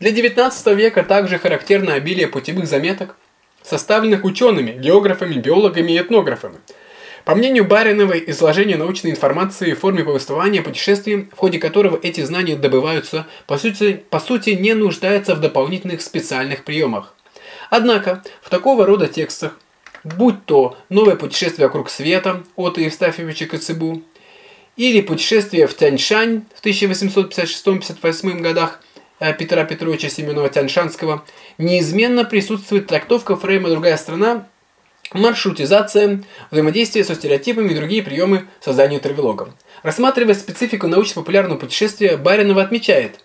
Для XIX века также характерно обилие путевых заметок, составленных учеными, географами, биологами и этнографами. По мнению Бариновой, изложение научной информации в форме повествования путешествий, в ходе которого эти знания добываются, по сути, по сути не нуждается в дополнительных специальных приемах. Однако, в такого рода текстах, будь то «Новое путешествие вокруг света» от Евстафьевича Коцебу, или «Путешествие в Тяньшань» в 1856-58 годах Петра Петровича Семенова Тяньшанского, неизменно присутствует трактовка фрейма «Другая страна» маршрутизация, взаимодействие со стереотипами и другие приемы создания травелога. Рассматривая специфику научно-популярного путешествия, Баринова отмечает,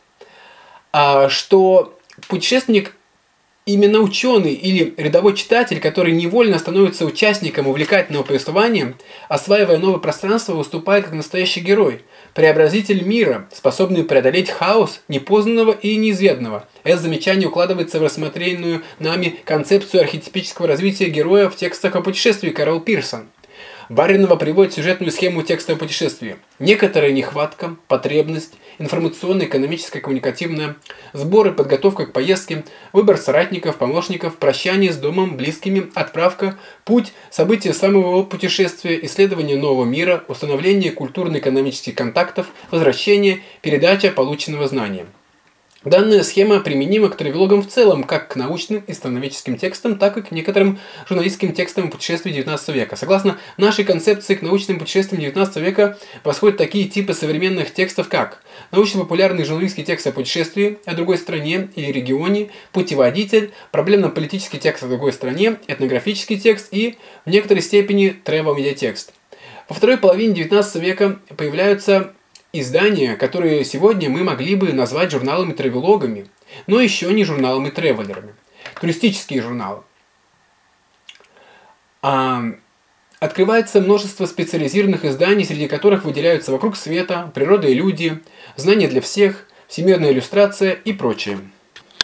а, что путешественник именно ученый или рядовой читатель, который невольно становится участником увлекательного повествования, осваивая новое пространство, выступает как настоящий герой – преобразитель мира, способный преодолеть хаос непознанного и неизведанного. Это замечание укладывается в рассмотренную нами концепцию архетипического развития героя в текстах о путешествии Карл Пирсон. Баринова приводит сюжетную схему текста о путешествии. Некоторая нехватка, потребность, информационно-экономическая, коммуникативная, сборы, подготовка к поездке, выбор соратников, помощников, прощание с домом, близкими, отправка, путь, события самого путешествия, исследование нового мира, установление культурно-экономических контактов, возвращение, передача полученного знания. Данная схема применима к травелогам в целом, как к научным и становическим текстам, так и к некоторым журналистским текстам путешествий XIX века. Согласно нашей концепции, к научным путешествиям XIX века восходят такие типы современных текстов, как научно-популярный журналистский текст о путешествии о другой стране или регионе, путеводитель, проблемно-политический текст о другой стране, этнографический текст и, в некоторой степени, travel-медиатекст. Во второй половине XIX века появляются Издания, которые сегодня мы могли бы назвать журналами-тревелогами, но еще не журналами-тревелерами. Туристические журналы. А, открывается множество специализированных изданий, среди которых выделяются «Вокруг света», «Природа и люди», «Знания для всех», «Всемирная иллюстрация» и прочее.